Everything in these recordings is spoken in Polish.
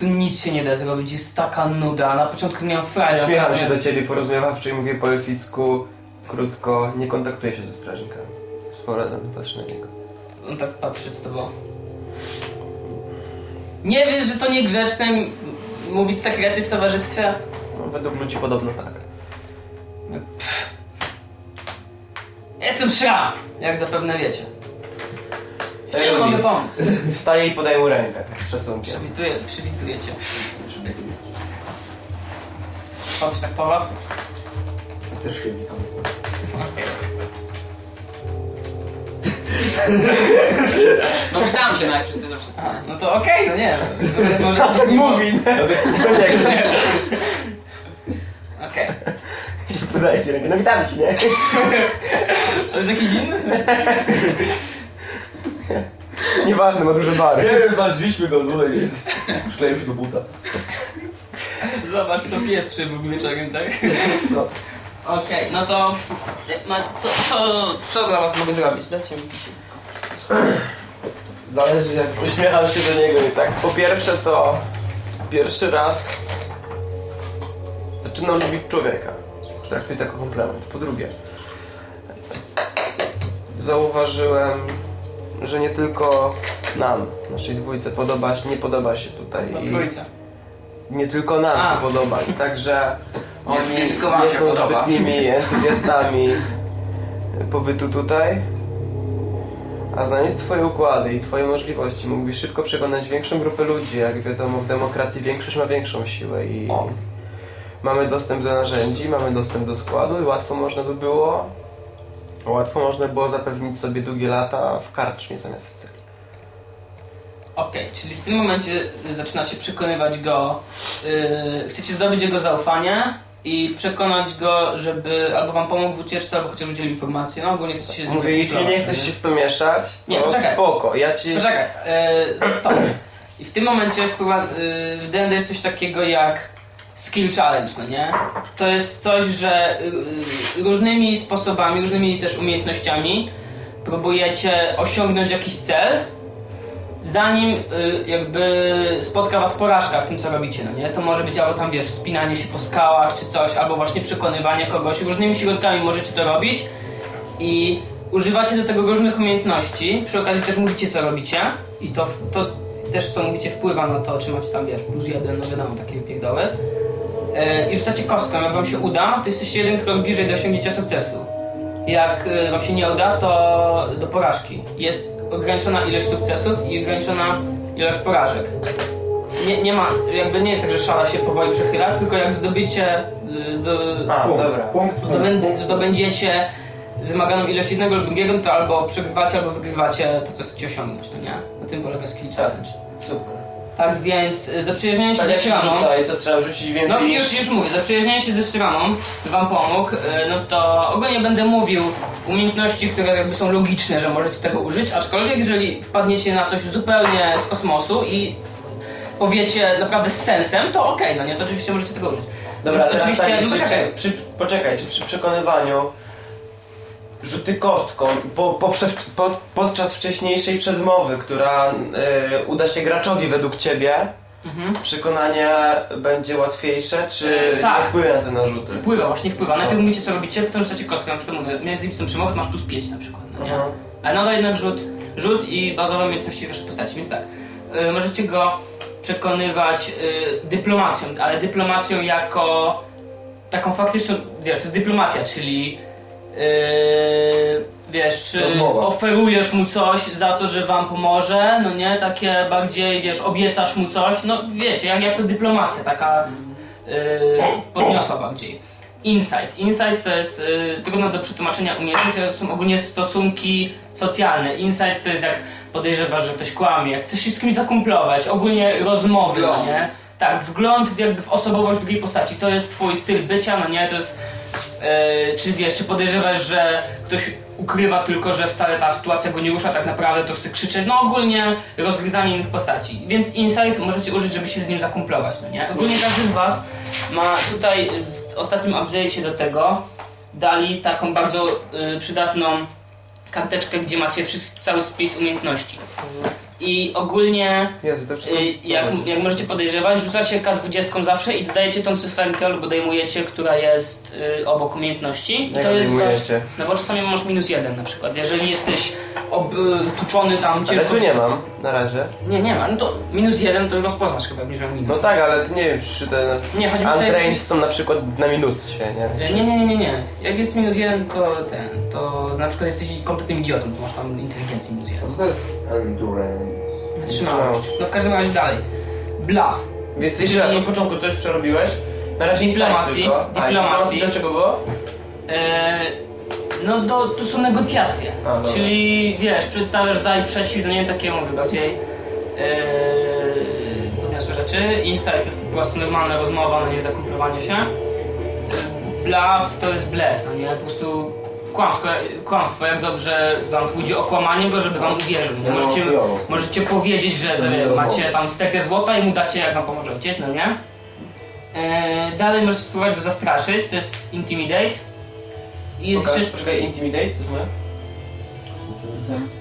Tu nic się nie da zrobić, jest taka nuda. Na początku miałem. Śmiecham naprawdę. się do ciebie porozumiewawczo i mówię po elficku, krótko, nie kontaktuję się ze strażnikami. Z powrotem patrzę na niego. On tak patrzy przed tobą. Nie wiesz, że to niegrzeczne mówić sekrety w towarzystwie? No, według ludzi podobno tak. Jestem szram, jak zapewne wiecie. Czym mogę Luis. pomóc? Wstaję i podaję mu rękę, tak z szacunkiem. Przywituję, przywituję cię. Patrz tak po was. Też się witam. No pytałem się najpierw, wszyscy to wszyscy. A, no to okej, no nie. Może nie mówi. Okej. Podaję ci rękę, no witam ci, nie? To jest jakiś inny? Nieważne, ma duże bary. Nie wiem, znaleźliśmy go, tutaj jest. Przykleił się do buta. Zobacz co pies przybógł wieczorem, tak? No. Okej, no to... Ma, co, co, co dla was mogę zrobić? Dajcie mi. Zależy jak... Uśmiecham się do niego i tak, po pierwsze to pierwszy raz zaczynam lubić człowieka. Traktuj to jako komplement. Po drugie, zauważyłem, że nie tylko nam, naszej dwójce podoba się, nie podoba się tutaj. No I trójca. nie tylko nam A. się podoba. I także oni nie nie są podoba. zbytnimi entuzjastami pobytu tutaj. A znając Twoje układy i Twoje możliwości, mógłbyś szybko przekonać większą grupę ludzi. Jak wiadomo, w demokracji większość ma większą siłę i mamy dostęp do narzędzi, mamy dostęp do składu i łatwo można by było łatwo można by było zapewnić sobie długie lata w karczmie zamiast w celi. Okej, czyli w tym momencie y, zaczynacie przekonywać go, yy, chcecie zdobyć jego zaufanie i przekonać go, żeby albo wam pomógł w ucieczce, albo chociaż udzielił informacji. No ogólnie chcecie się z nim Mówię, jeśli nie chcesz się w to mieszać, Nie, to poczekaj. spoko, ja ci... Poczekaj, yy, stop. I w tym momencie wprowadz- yy, w D&D jest coś takiego jak skill challenge, no nie? To jest coś, że yy, różnymi sposobami, różnymi też umiejętnościami próbujecie osiągnąć jakiś cel, zanim y, jakby spotka was porażka w tym, co robicie, no nie? To może być albo tam, wiesz, wspinanie się po skałach czy coś, albo właśnie przekonywanie kogoś. Różnymi środkami możecie to robić i używacie do tego różnych umiejętności. Przy okazji też mówicie, co robicie i to, to też, co mówicie, wpływa na to, czy macie tam, wiesz, plus jeden, no wiadomo, takie pierdoły. E, I rzucacie kostką. Jak wam się uda, to jesteście jeden krok bliżej do osiągnięcia sukcesu. Jak e, wam się nie uda, to do porażki. Jest ograniczona ilość sukcesów i ograniczona ilość porażek. Nie, nie ma, jakby nie jest tak, że szala się powoli przechyla, tylko jak zdobycie, y, zdo, A, Punkt, dobra. Punkt, zdobędziecie wymaganą ilość jednego lub drugiego, to albo przegrywacie, albo wygrywacie to, co chcecie osiągnąć, no nie? Na tym polega skill challenge. Super. Tak więc y, zaprzyjaźnienie się Tak ze Shramą... rzuca i co trzeba rzucić więcej No niż... już, już mówię, zaprzyjaźnienie się ze Shramą wam pomógł, y, no to ogólnie będę mówił umiejętności, które jakby są logiczne, że możecie tego użyć, aczkolwiek jeżeli wpadniecie na coś zupełnie z kosmosu i powiecie naprawdę z sensem, to okej, no nie, to oczywiście możecie tego użyć. Dobra, teraz oczywiście, tak, no poczekaj, przy, poczekaj, czy przy przekonywaniu rzuty kostką po, podczas wcześniejszej przedmowy, która y, uda się graczowi według ciebie, Mhm. przekonanie będzie łatwiejsze, czy Tak. nie wpłynie na te narzuty? Wpływa, właśnie wpływa. Najpierw mówicie co robicie, potem rzucacie kostkę, na przykład mówię, miałeś z tą przemowę, masz plus 5 na przykład, no nie? Mhm. Ale nadal jednak rzut, rzut i bazowe umiejętności waszej postaci, więc tak. y, możecie go przekonywać y, dyplomacją, ale dyplomacją jako taką faktyczną, wiesz, to jest dyplomacja, czyli y, wiesz, y, Rozmowa. oferujesz mu coś za to, że wam pomoże, no nie, takie bardziej, wiesz, obiecasz mu coś, no wiecie, jak, jak to dyplomacja, taka y, podniosła bardziej. Insight. Insight to jest y, trudno do przetłumaczenia umiejętność, to są ogólnie stosunki socjalne. Insight to jest jak podejrzewasz, że ktoś kłamie, jak chcesz się z kimś zakumplować, ogólnie rozmowy, no nie? Tak, wgląd w, jakby w osobowość drugiej postaci. To jest twój styl bycia, no nie? To jest czy wiesz, czy podejrzewasz, że ktoś ukrywa tylko, że wcale ta sytuacja go nie rusza, tak naprawdę to chce krzyczeć, no ogólnie rozgryzanie innych postaci. Więc insight możecie użyć, żeby się z nim zakumplować, no nie? Ogólnie każdy z was ma tutaj w ostatnim update'cie do tego dali taką bardzo y, przydatną karteczkę, gdzie macie cały spis umiejętności. I ogólnie, Jezu, y, jak, jak możecie podejrzewać, rzucacie K20 zawsze i dodajecie tą cyferkę lub odejmujecie, która jest y, obok umiejętności. I Jak to jest wasz, odejmujecie? No bo czasami masz minus jeden na przykład. Jeżeli jesteś obtuczony tam Ale ciężko... tu nie mam, na razie. Nie, nie ma. No to minus jeden to rozpoznasz chyba, miał minus. No tak, ale nie wiem, czy te Nie, chodzi untrained są na przykład na minusie, nie? Nie, nie, nie, nie, nie. Jak jest minus jeden, to ten, to na przykład jesteś kompletnym idiotą, to masz tam inteligencji minus jeden. Co to jest endurance? Wytrzymałość. No w każdym razie dalej. Bluff. Więc jeszcze raz, od początku coś przerobiłeś? Na razie Diplomacji, insight tylko. A, diplomacji. do czego było? Eee, no to, to są negocjacje. A. Czyli wiesz, przedstawiasz za i przeciw, no nie takie mówię, bardziej eee, podniosłe rzeczy. Insight to jest po prostu normalna rozmowa, no nie zakumplowanie się. Bluff to jest blef, no nie? Po prostu kłamstwo, kłamstwo, jak dobrze wam pójdzie okłamanie go, żeby wam uwierzył. Mam Możecie, możecie powiedzieć, że To macie tam stekę złota i mu dacie, jak wam pomoże ojciec, no nie? Eee, dalej możecie spróbować go zastraszyć, to jest Intimidate. I jest, Pokaż, jeszcze, poczekaj, intimidate, to nie?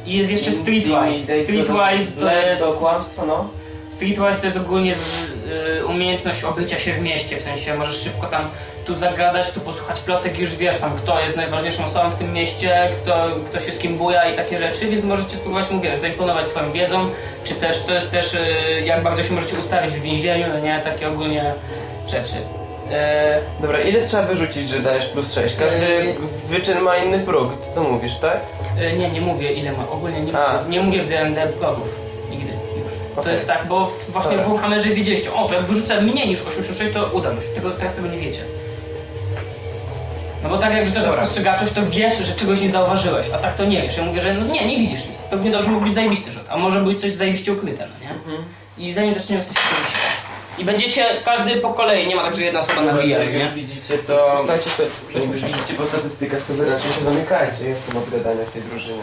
i jest jeszcze Streetwise. Streetwise to jest, To kłamstwo, no. streetwise to jest ogólnie z, y, umiejętność obycia się w mieście, w sensie możesz szybko tam tu zagadać, tu posłuchać plotek i już wiesz tam kto jest najważniejszą osobą w tym mieście, kto, kto się z kim buja i takie rzeczy, więc możecie spróbować mu wiesz, zaimponować swoją wiedzą, czy też to jest też y, jak bardzo się możecie ustawić w więzieniu, no nie, takie ogólnie rzeczy. E, Dobra, ile trzeba wyrzucić, że dajesz plus 6? Każdy Eee. wyczyn ma inny próg, ty to mówisz, tak? E, Nie, nie mówię ile ma. Ogólnie nie, A. nie mówię w DMD progów. Nigdy już. To Okej. jest tak, bo właśnie Dobra. w Warhammerze wiedzieliście, o to jak wyrzucę mniej niż 86 to uda mi się. Tego, teraz tego nie wiecie. No bo tak jak rzucasz spostrzegawczość, to wiesz, że czegoś nie zauważyłeś, a tak to nie wiesz. Ja mówię, że no nie, nie widzisz nic. Pewnie dobrze mógł być zajebisty rzut, a może być coś zajebiście ukryte, no nie? Mhm. I zanim zaczniemy wysiłać. I będziecie każdy po kolei, nie ma tak, że jedna osoba nawija, Jak nie? już widzicie, to... Zostańcie sobie. Jak już widzicie po statystykach, to wy raczej się zamykajcie. Jestem od gadania w tej drużynie.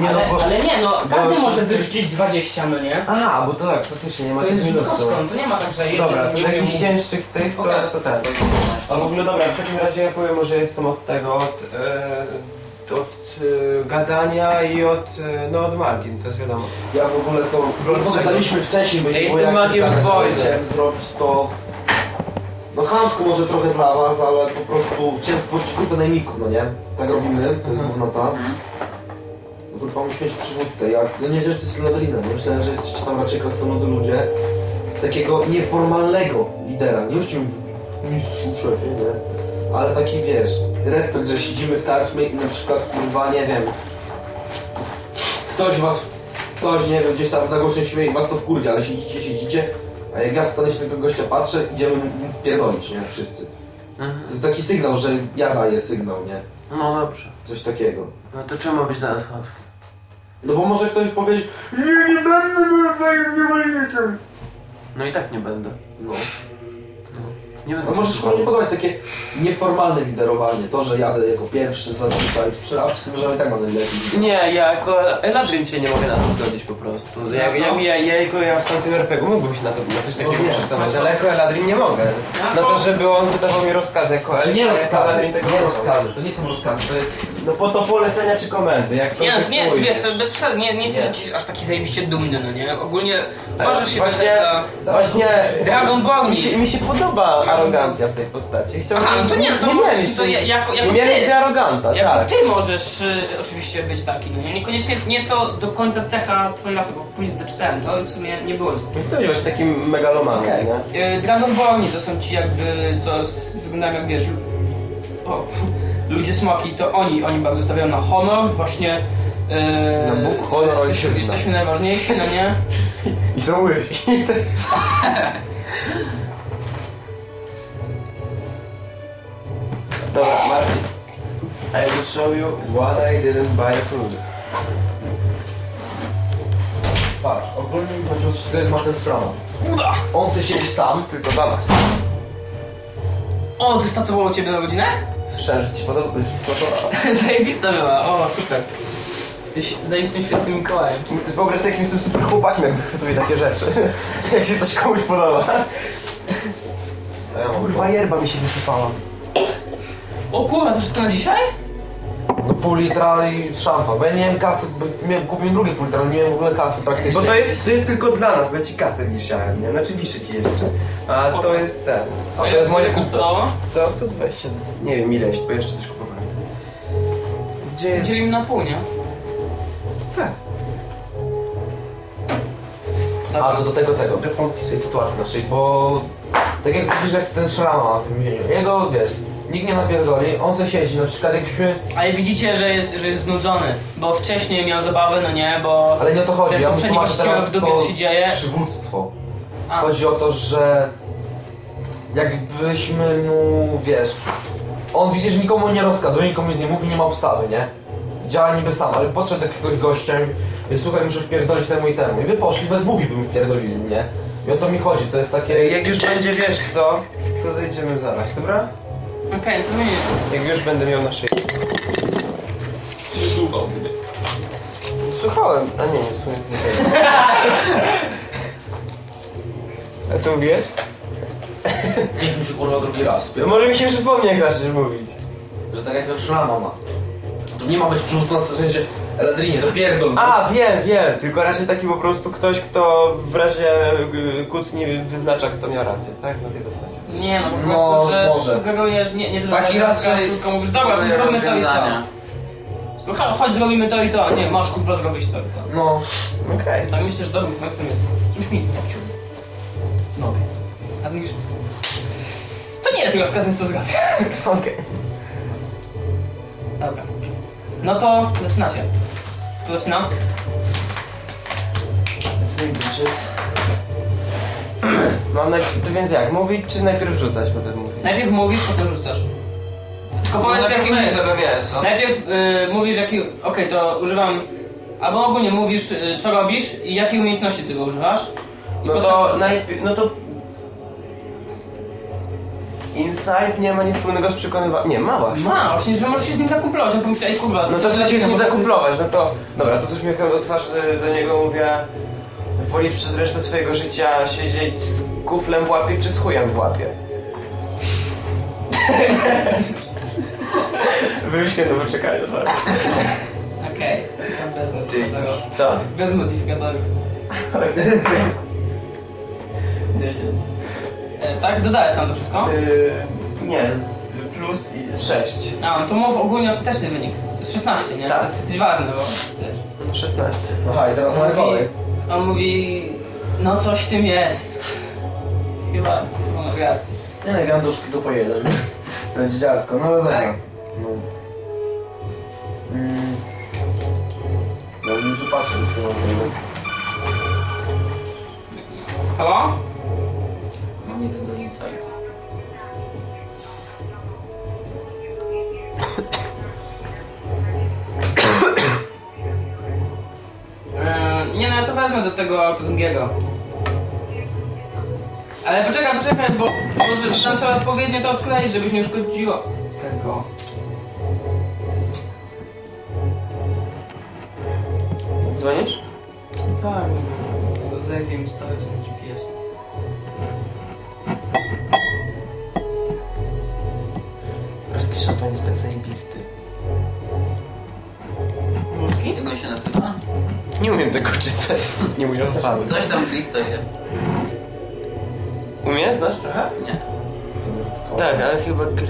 Nie Ale, no, bo... ale nie, no każdy bo- może wyrzucić 20, no nie? Aha, bo to tak, faktycznie nie ma To jest rzut minusów. kostką, to nie ma tak, że jeden Dobra, to nie umie jakichś mówić. cięższych tych, to Pokaż jest to ten. swoje umiejętności. A w ogóle dobra, w takim razie ja powiem, może jestem od tego, od, od e, gadania i od, e, no od magii, to jest wiadomo. Ja w ogóle to... Pogadaliśmy wcześniej, bo Ja nie było jestem jak się magiem zgadać, ale chciałem zrobić to... No chamsko może trochę dla was, ale po prostu chciałem stworzyć grupę najmików, no nie? Tak robimy, to jest główna ta. No to pomóż mieć przywódcę. Jak, no nie wiesz, co jest Ladrinem. Myślałem, że jesteście tam raczej krasnoludy ludzie. Takiego nieformalnego lidera. Nie już ci mistrzu, szefie, nie? Ale taki, wiesz, respekt, że siedzimy w karczmie i na przykład, kurwa, nie wiem, ktoś was, ktoś, nie wiem, gdzieś tam za głośno śmieje i was to wkurwia, ale siedzicie, siedzicie, a jak ja wstanę się tego gościa patrzę, idziemy mu wpierdolić, nie? Wszyscy. To jest taki sygnał, że ja daję sygnał, nie? No dobrze. Coś takiego. No to czemu być teraz chaos? No bo może ktoś powiedzieć, nie, nie będę niewolnikiem. No i tak nie będę. No. Nie będę możesz posłuchał. nie podobać takie nieformalne liderowanie, to, że jadę jako pierwszy zazwyczaj, przy, a przy tym, że i tak mam najlepiej. Nie, ja jako Eladrin się nie mogę na to zgodzić po prostu. Ja, Na co? ja, ja, ja jako ja w tamtym RPG mógłbym się na, to, na coś takiego No nie, przestawiać, na co? ale jako Eladrin nie mogę. Na co? to, żeby on wydawał mi rozkazy jako Czy nie jako rozkazy, Eladrin tego nie rozkazy, to nie są rozkazy, to jest... No po to polecenia czy komendy, jak to Nie, nie, to bez przesady, nie, nie jesteś Nie. jakiś aż taki zajebiście dumny, no nie? Ogólnie możesz się właśnie, za... właśnie Dragon Ball mi się, mi się podoba arogancja w tej postaci. Chciałbym, Aha, no to nie, to nie możesz- to ja- jako- jako nie ty. aroganta, Jako tak. ty możesz y, oczywiście być taki, no nie? Niekoniecznie nie jest to do końca cecha twojej rasy, bo później doczytałem to i w sumie nie było Nie być takim megalomanem, Okej. nie? Y, Dragon Ball to są ci jakby, co wyglądają jak wiesz, o, ludzie smoki, to oni, oni bardzo stawiają na honor, właśnie y, Na Bóg, honor, jesteśmy, ojczyzna. jesteśmy najważniejsi, no nie? I są łysi. Dobra, Marcin. I will show you what I didn't buy food. Patrz, ogólnie chodzi o to jest ma ten stronę. Uda! On se siedzi sam, Tylko dla was. O, ty stacowało ciebie na godzinę? Słyszałem, że ci podoba, że ci smakowała. Zajebista była, o super. Jesteś zajebistym świętym Mikołajem. Wyobraź sobie, jakim jestem super chłopakiem, jak wychwytuję takie rzeczy. jak się coś komuś podoba. Ja Kurwa, yerba mi się wysypała. O kurwa, to wszystko na dzisiaj? Do pół litra i szampan. Bo ja nie miałem kasy, bo miałem, kupiłem drugie pół litra, ale nie miałem w ogóle kasy praktycznie. Bo to jest, to jest tylko dla nas, bo ja ci kasę wisiałem, nie? Znaczy wiszę ci jeszcze. A to jest ten. A to jest moje kosztowało? Co? To 20. Nie wiem ile bo jeszcze coś kupowałem. Gdzie jest? Dzielimy na pół, nie? Tak. A co do tego, tego, tej sytuacji naszej, bo tak jak widzisz, jak ten szrama na tym więzieniu, jego, wiesz, nikt nie napierdoli, on se siedzi, na przykład jakbyśmy, Ale widzicie, że jest, że jest znudzony, bo wcześniej miał zabawę, no nie, bo... ale nie o to chodzi, ja mu tłumaczę teraz w to się dzieje. przywództwo. A, Chodzi o to, że jakbyśmy mu, wiesz, on widzi, że nikomu nie rozkazuje, nikomu nic nie mówi, nie ma obstawy, nie? Działa niby sam, ale podszedł do jakiegoś gościa i słuchaj, muszę wpierdolić temu i temu. I wy poszli, we dwóch by mu wpierdolili, nie? I o to mi chodzi, to jest takie... Jak już będzie wiesz co, to zejdziemy zaraz, dobra? Okej, to zmienię. Jak już będę miał na szyi. Słuchałem. A nie, nie słuchałem. A co mówiłeś? Nic mi się kurwa drugi raz, No może mi się przypomni jak zaczniesz mówić. że tak jak ten szrama ma. To nie ma być przywódcą na sensie Eladrinie, to pierdol. A, wiem, wiem, tylko raczej taki po prostu ktoś, kto w razie y, kłótni wyznacza, kto miał rację, tak? Na tej zasadzie. Nie no, po No, prostu, że może. sugerujesz, nie, nie Taki że raczej- tylko mówisz, dobra, zrobimy to i to. Słuchaj, chodź, zrobimy to i to. Nie, masz kurwa zrobić to i to. No, Okej. Tak myślę, że dobrym pomysłem jest. Już mi obciął. no. A ty mówisz, to nie jest rozkaz, więc to zrobię. Okej. Dobra. No to zaczynacie. Kto zaczyna? Mam naj... To więc jak, mówić czy najpierw rzucać potem mówić? Najpierw mówisz, potem rzucasz. Tylko No powiedz, tak jaki... my, żeby wiesz, co? Najpierw y, mówisz, jaki... Okej, to używam... Albo ogólnie mówisz, y, co robisz i jakie umiejętności ty go używasz. I No potem to no to... Insight nie ma nic wspólnego z przekonywaniem. Nie, ma właśnie. Ma, właśnie, że możesz się z nim zakumplować, a pomyśleć, ej kurwa... No to chcę się z nim zakumplować, no to... Dobra, to z uśmiechem do twarzy do niego mówię... Wolisz przez resztę swojego życia siedzieć z kuflem w łapie czy z chujem w łapie? Wyruśnie do wyczekania, tak? Okej, okay. bez modyfikatorów. Co? Bez modyfikatorów. 10. E, tak? Dodałeś tam to wszystko? Yy, nie, plus 6. A, no to mów ogólnie ostateczny wynik. To jest 16, nie? Tak. To jest dosyć ważne, bo wiesz. 16. Aha, i teraz mówi, kolej. on mówi, no coś w tym jest. Chyba, chyba masz rację. Nie no, Gandowskiego po jeden. To będzie dziarsko, no ale dobra. Tak. No. Mm. No muszę patrzeć z tym automatem. Halo? Mam jeden do insight. Eee, nie no, ja to wezmę do tego auto drugiego. Ale poczekaj, poczekaj, bo, bo tam trzeba odpowiednio to odkleić, żebyś nie uszkodziło tego. Dzwonisz? Tak, tego zerwie mi stać na Polski szampan jest tak zajebisty. Ruski? Jak on się nazywa? Nie umiem tego czytać. Nie mój alfabet. Coś tam w listoje. Umiesz? Znasz trochę? Nie. Tak, ale chyba gry...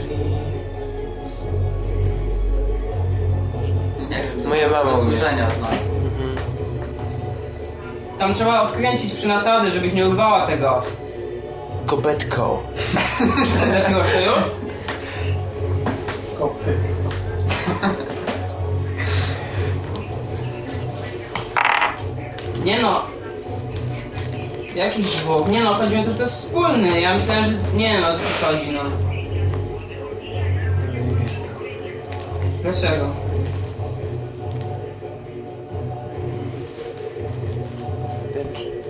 Nie wiem, Moja mama umie. znam. Mhm. Tam trzeba odkręcić przy nasady, żebyś nie urwała tego. Kobetko. Lepiłeś to już? Kopy. Nie no. Jakich dwóch? Nie no, chodzi mi o to, że to jest wspólny. Ja myślałem, że... Nie no, o co tu chodzi, no. Dlaczego?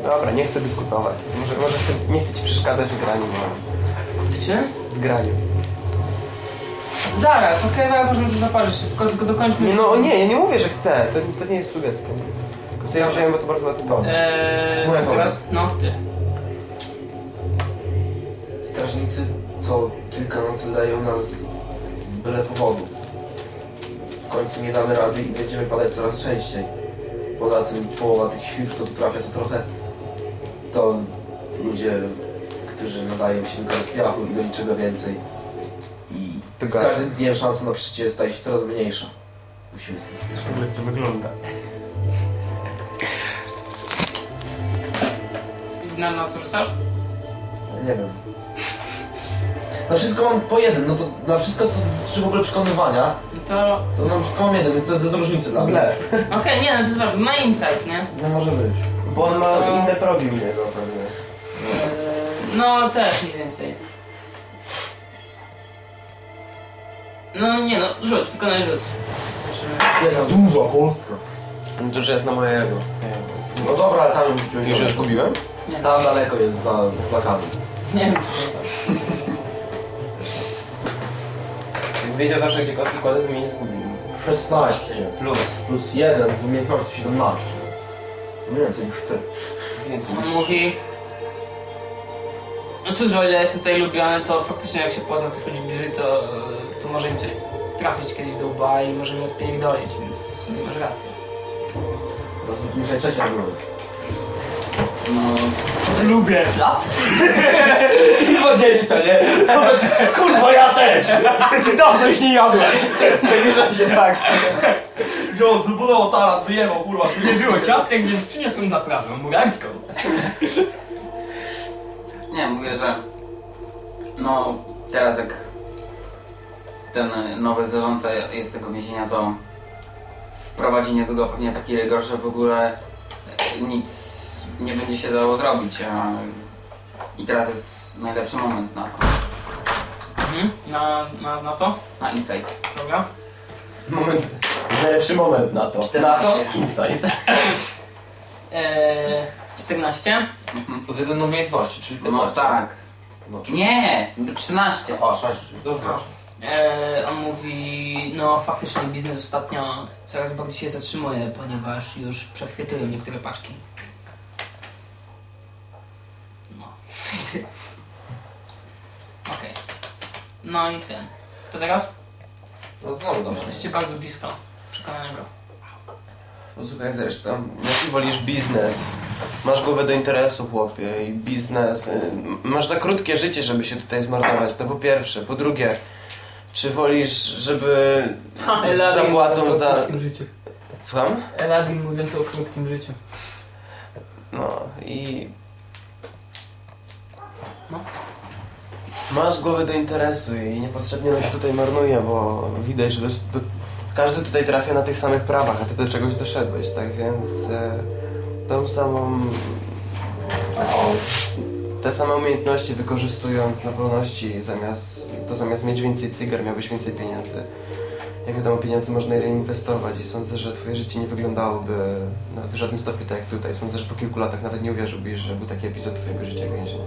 Dobra, nie chcę dyskutować. Może, może chcę, nie chcę ci przeszkadzać w graniu. No. W czym? W graniu. Zaraz, okej, zaraz możemy to zapalić szybko, tylko dokończmy. Nie, no nie, ja nie mówię, że chcę. To, to nie jest sugestia. Tylko sobie ja wziąłem, bo to bardzo ładne. Dobra. Eee, Moja to teraz, no, ty. Strażnicy co kilka nocy leją nas z byle powodu. końcu nie damy rady i będziemy padać coraz częściej. Poza tym połowa tych świrów, co tu trafia, co trochę, to ludzie, którzy nadają się tylko do piachu i do niczego więcej. Z każdym dniem szansa na przeżycie staje się coraz mniejsza. Musimy z tym spieszyć. Jak to wygląda? Na, na co rzucasz? Nie wiem. Na wszystko mam po jeden, no to na wszystko, co dotyczy w ogóle przekonywania, No to... to na wszystko mam jeden, więc to jest bez różnicy dla mnie. Okej, nie, no to jest ważne. Ma insight, nie? Nie może być. Bo on ma inne progi u niego pewnie. Eee, No, też mniej więcej. No nie no, rzuć, wykonaj rzut. Jedna Duża kostka. Dużo jest na mojego. No dobra, ale tam już rzuciłem. Już zgubiłem? Nie, Tam daleko jest za plakatem. nie wiem, czy to Jak wiedział zawsze gdzie kostki kładę, to mnie nie zgubił. 16 Plus. plus 1 z umiejętności 17. Więcej niż ty. Więcej On niż- mówi... No cóż, o ile jestem tutaj lubiany, to faktycznie jak się pozna tych ludzi bliżej, to, to może im coś trafić kiedyś do łba i może mnie odpierdolić, więc w sumie masz rację. Myślę trzecia runda. No, Lubię. Plac? I 20, nie? Kurwa, ja też! Dawno ich nie jadłem. Tak. Wziął, zbudował talat, wyjebał, kurwa. Nie było ciastek, więc przyniosłem zaprawę murarską. nie, mówię, że no teraz jak ten nowy zarządca jest tego więzienia, to wprowadzi niedługo pewnie taki rygor, że w ogóle nic nie będzie się dało zrobić. a- I teraz jest najlepszy moment na to. Mhm. Na, na, na co? Na insight. Dobra. Moment. Najlepszy moment na to. 14. Na to? Insight. Eee, 14. Mhm. Plus 1 umiejętności, czyli No 15. tak. No, czyli... Nie, 13. A, 6, czyli Eee, on mówi, no faktycznie biznes ostatnio coraz bardziej się zatrzymuje, ponieważ już przechwytują niektóre paczki. No. Okej. No i ten. To teraz? No znowu dobrze. jesteście bardzo blisko przekonanego. Posłuchaj zresztą, jaki wolisz biznes? Masz głowę do interesu, chłopie, i biznes. y, Masz za krótkie życie, żeby się tutaj zmarnować, to po pierwsze. Po drugie, czy wolisz, żeby z zapłatą za... życiu. Słucham? Eladin mówiąc o krótkim życiu. No i... No. Masz głowę do interesu i niepotrzebnie on się tutaj marnuje, bo widać, że do, do, każdy tutaj trafia na tych samych prawach, a ty do czegoś doszedłeś, tak więc e, tą samą... O, te same umiejętności wykorzystując na wolności, zamiast, to zamiast mieć więcej cygar, miałbyś więcej pieniędzy. Jak wiadomo, pieniądze można reinwestować i sądzę, że twoje życie nie wyglądałoby na w żadnym stopniu tak jak tutaj. Sądzę, że po kilku latach nawet nie uwierzyłbyś, że był taki epizod twojego życia w więzieniu.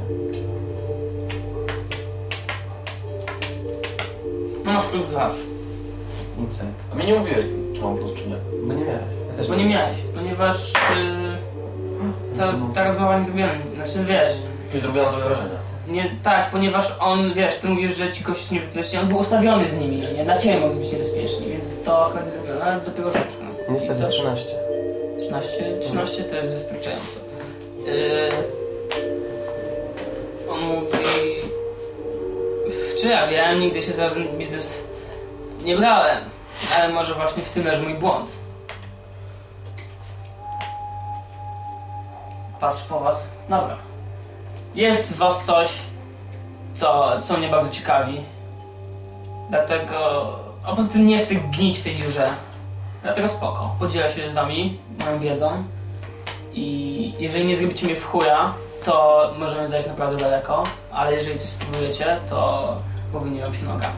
No masz plus dwa. Insight. A mnie nie mówiłeś, czy mam plus, czy nie. Bo nie miałeś. Ja też Bo nie miałeś, ponieważ yy, ta, ta rozmowa nie zrobiła, znaczy wiesz, Nie zrobiłam to wrażenia. nie, tak, ponieważ on, wiesz, ty mówisz, że ci goście są niebezpieczni, on był ustawiony z nimi, nie, dla ciebie mogli być niebezpieczni, więc to akurat nie zrobione, ale dopiero rzecz, no. I Niestety co? 13. 13, 13 to jest wystarczająco. Yy, on mówi... Czy ja wiem, nigdy się za ten biznes nie brałem, ale może właśnie w tym leży mój błąd. Patrz po was. Dobra. Jest w was coś, co, co mnie bardzo ciekawi. Dlatego... A poza tym nie chcę gnić w tej dziurze. Dlatego spoko. Podzielę się z wami moją wiedzą. I jeżeli nie zrobicie mnie w chuja, to możemy zajść naprawdę daleko. Ale jeżeli coś spróbujecie, to powinie wam się noga.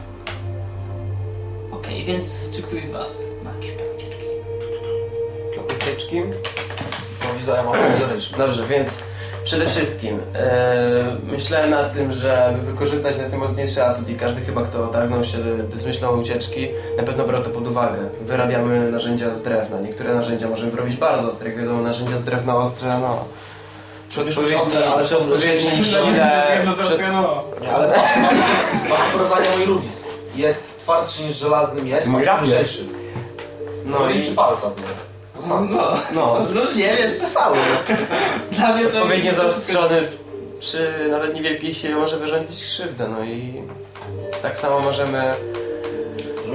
Okej, więc czy któryś z was ma jakieś ucieczki? Ucieczki? No wiza, ja mam wizeryczny. Dobrze, więc przede wszystkim e, myślałem nad tym, żeby wykorzystać najsamotniejszy atut i każdy chyba, kto targnął się z myślą o ucieczki, na pewno brał to pod uwagę. Wyrabiamy narzędzia z drewna. Niektóre narzędzia możemy robić bardzo ostre, jak wiadomo, narzędzia z drewna ostre, no... Ostre, ale są sile... Przy, Nie, ale masz, porównania mój Rubis. Jest twardszy niż żelazny miecz, a rapier. lżejszy. No No i i czy palca, nie? To samo. No, no, no nie wiesz, to samo. dla mnie to... Odpowiednio zaostrzony przy nawet niewielkiej sile może wyrządzić krzywdę, no i tak samo możemy,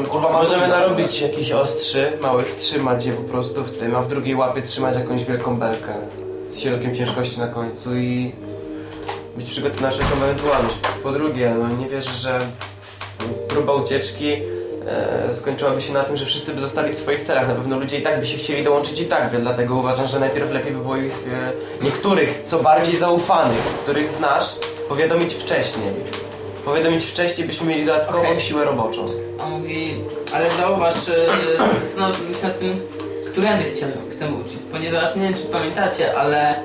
kurwa możemy narobić jakiś ostrzy, małych, trzymać je po prostu w tym, a w drugiej łapie trzymać jakąś wielką belkę z środkiem ciężkości na końcu i być przygotowany na wszelką ewentualność. Po drugie, no nie wierzę, że próba ucieczki e, skończyłaby się na tym, że wszyscy by zostali w swoich celach. Na pewno ludzie i tak by się chcieli dołączyć i tak, dlatego uważam, że najpierw lepiej by było ich e, niektórych, co bardziej zaufanych, których znasz, powiadomić wcześniej. Powiadomić wcześniej, byśmy mieli dodatkową Okej. siłę roboczą. A mówi, ale zauważ, yy, zastanowił się nad tym, którędy chcemy uczyć, ponieważ nie wiem czy pamiętacie, ale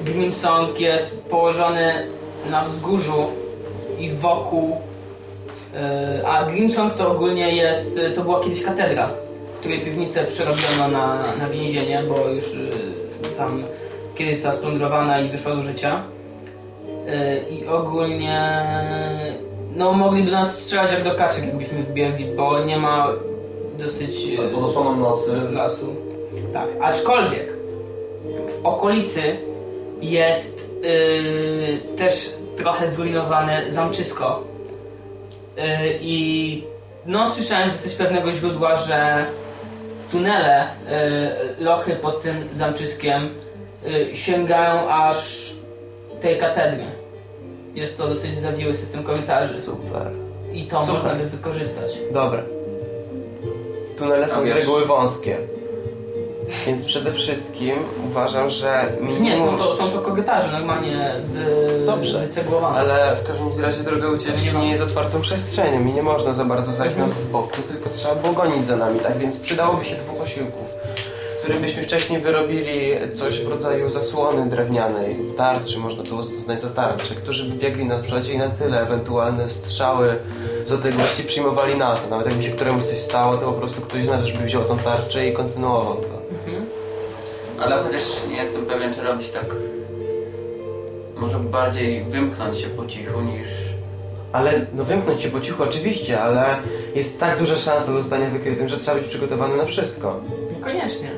Grimsong jest położony na wzgórzu i wokół, a Grimsong to ogólnie jest, yy, to była kiedyś katedra, której piwnicę przerobiono na, na więzienie, bo już yy, tam kiedyś została splądrowana i wyszła z użycia. I ogólnie no mogliby nas strzelać jak do kaczek, jakbyśmy wbiegli, bo nie ma dosyć yy, Pod osłoną nocy. lasu. Tak, aczkolwiek w okolicy jest yy, też trochę zrujnowane zamczysko. Yy, I no słyszałem z dosyć pewnego źródła, że tunele, yy, lochy pod tym zamczyskiem yy, sięgają aż tej katedry. Jest to dosyć zawiły system korytarzy Super. i to Super. można by wykorzystać. Dobra. Tunele są z reguły wąskie. Więc przede wszystkim uważam, że minimum... Nie, są to, są to korytarze normalnie wy, Dobrze. wycegłowane. Ale w każdym razie droga ucieczki Nie jest otwartą przestrzenią i nie można za bardzo zajść Mhm. nas z boku, tylko trzeba było gonić za nami, tak więc przydałoby się dwóch osiłków, którym byśmy wcześniej wyrobili coś w rodzaju zasłony drewnianej, tarczy, można było uznać za tarczę, którzy by biegli na przodzie i na tyle, ewentualne strzały z odległości przyjmowali na to. Nawet jakby się któremuś coś stało, to po prostu ktoś z nas już by wziął tą tarczę i kontynuował to. Ale chociaż nie jestem pewien, czy robić tak. Może bardziej wymknąć się po cichu niż. Ale no wymknąć się po cichu oczywiście, ale jest tak duża szansa zostania wykrytym, że trzeba być przygotowany na wszystko. Niekoniecznie.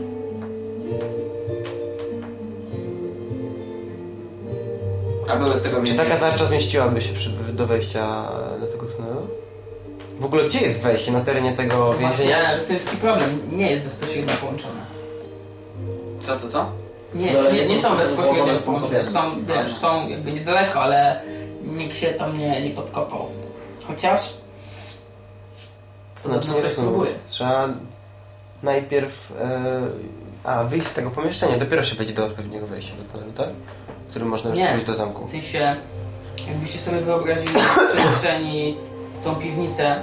A były z tego Czy taka tarcza zmieściłaby się przy, do wejścia do tego tunelu? W ogóle gdzie jest wejście? Na terenie tego więzienia? Właśnie, to jest taki problem. Nie jest bezpośrednio połączone. Co to co? Nie, No, ale nie, nie nie są bezpośrednio połączone. Są, wiesz, są jakby niedaleko, ale nikt się tam nie, nie podkopał. Chociaż... To znaczy nie rozumiem. spróbuję. Trzeba najpierw e, a, wyjść z tego pomieszczenia, dopiero się wejdzie do odpowiedniego wejścia do tunelu, tak? Którym można już Nie. pójść do zamku. W sensie, jakbyście sobie wyobrazili w przestrzeni tą piwnicę,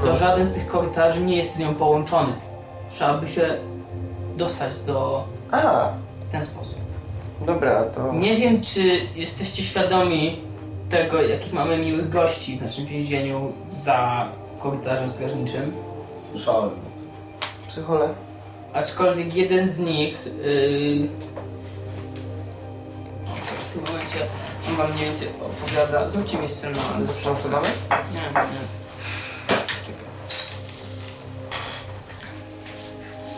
to No. żaden z tych korytarzy nie jest z nią połączony. Trzeba by się dostać do A, w ten sposób. dobra, to... Nie wiem, czy jesteście świadomi tego, jakich mamy miłych gości w naszym więzieniu za korytarzem strażniczym. Słyszałem. Psychole. Aczkolwiek jeden z nich. Yy... W tym momencie on wam mniej więcej opowiada. Zróbcie mi scenę na Zaszansowany? Nie, nie.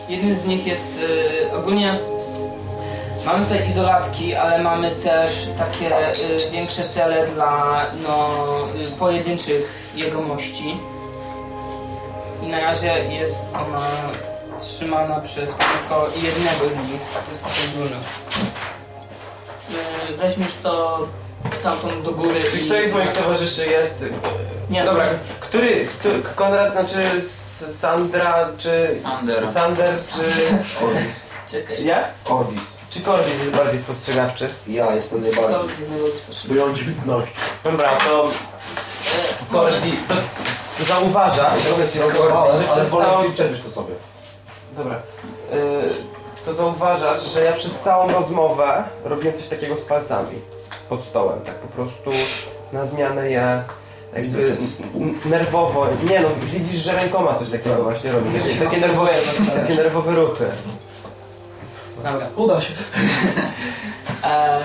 Jeden z nich jest y, ogólnie. Mamy tutaj izolatki, ale mamy też takie y, większe cele dla no, y, pojedynczych jegomości. I na razie jest ona trzymana przez tylko jednego z nich. To jest tutaj duży. Y, weźmiesz to tamtą do góry. Czy i- ktoś z moich towarzyszy jest... Nie, Dobra, który, który Konrad, znaczy S- Sandra, czy... Sander. Sander, czy... Orbis. Czekaj. czy ja? Orbis. Czy Corbis jest bardziej spostrzegawczy? Ja jestem najbardziej. To jest najbardziej potrzebne. Wyjąć widność. Dobra, to Cordi, to, to zauważasz, Trochę ci ale wolę przerwiesz to sobie. dobra, y, to zauważasz, że ja przez całą rozmowę robiłem coś takiego z palcami pod stołem, tak po prostu na zmianę je Widzę, jakby nerwowo, nie no, widzisz, że rękoma coś takiego właśnie robię, takie, takie, nerwowe, takie nerwowe ruchy. Dobra. Uda się. E,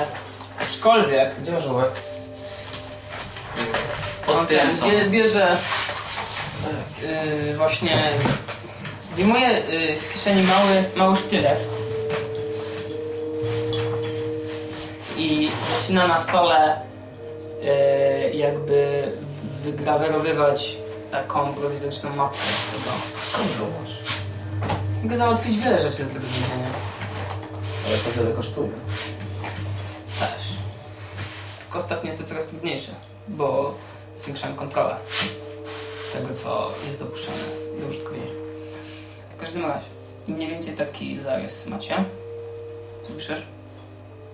aczkolwiek Gdzie masz on Pod tym bierze y, właśnie Wyjmuję y, z kieszeni mały, mały sztylet. I zaczyna na stole y, jakby wygrawerowywać taką prowizoryczną mapę tego. Skąd go masz? Mogę załatwić wiele rzeczy do tego więzienia. Ale to wiele kosztuje. Też. Tylko ostatnio jest to coraz trudniejsze, bo zwiększam kontrolę tego, co jest dopuszczane do użytkowania. W każdym razie, mniej więcej taki zarys macie. Co piszesz?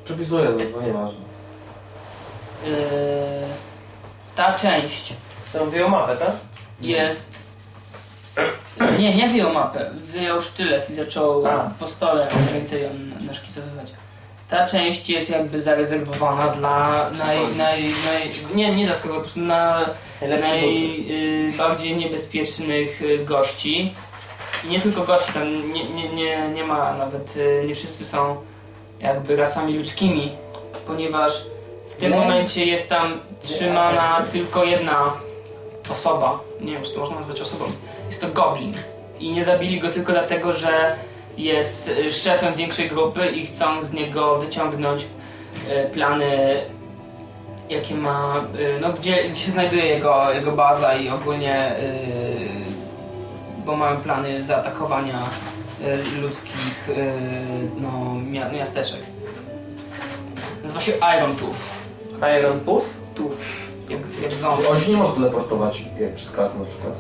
Przepisuję, to, to nieważne. Yy, ta część Co wyjął mapę, tak? jest... Nie, nie wyjął mapę. Wyjął sztylet i zaczął A. po stole mniej więcej ją naszkicowywać. Ta część jest jakby zarezerwowana dla naj, naj, naj, nie, nie dla skoku, po prostu na najbardziej niebezpiecznych y, gości. I nie tylko gości, tam nie, nie, nie, nie ma nawet, y, nie wszyscy są jakby rasami ludzkimi, ponieważ w tym momencie jest tam trzymana tylko jedna osoba. Nie wiem, czy to można nazwać osobą. Jest to goblin. I nie zabili go tylko dlatego, że jest y, szefem większej grupy i chcą z niego wyciągnąć y, plany, jakie ma, y, no gdzie, gdzie się znajduje jego, jego baza i ogólnie, bo mają plany zaatakowania ludzkich no, mia- miasteczek. Nazywa się Iron Tooth. Iron Puff? Tooth. Jak, jak ząb. On się nie może teleportować jak przez kratę na przykład.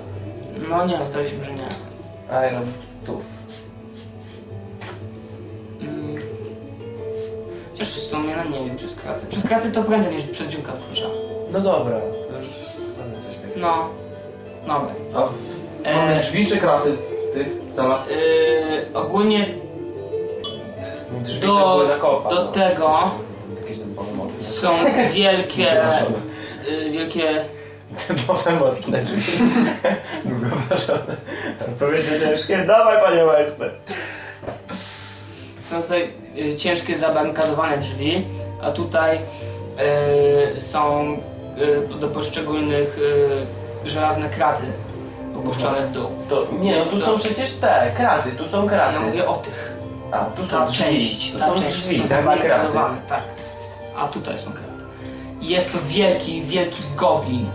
No nie, zdaliśmy, że nie. Iron Tooth. Mm. Chociaż w sumie, no nie wiem, przez kraty. Przez kraty to prędzej niż przez dziurkę odkurza. No dobra. To już coś takiego. No. Dobra. A w, E. mamy drzwi czy kraty w tych celach? Yy, ogólnie Drzwi do, to były na kopa. do no. tego. Są wielkie, yy, wielkie, Boże mocne drzwi. Długo ważone. Odpowiednio ciężkie. Dawaj panie majster. no tutaj yy, ciężkie zabarynkadowane drzwi, a tutaj yy, są yy, do poszczególnych yy, żelazne kraty opuszczone w dół. To, nie, no Jest tu to- są przecież te kraty, tu są kraty. Ja mówię o tych. A, tu są Ta drzwi. część, tu ta są część drzwi, są tak nie kraty. zabarykadowane, tak. A tutaj są kraty. Jest to wielki, wielki goblin,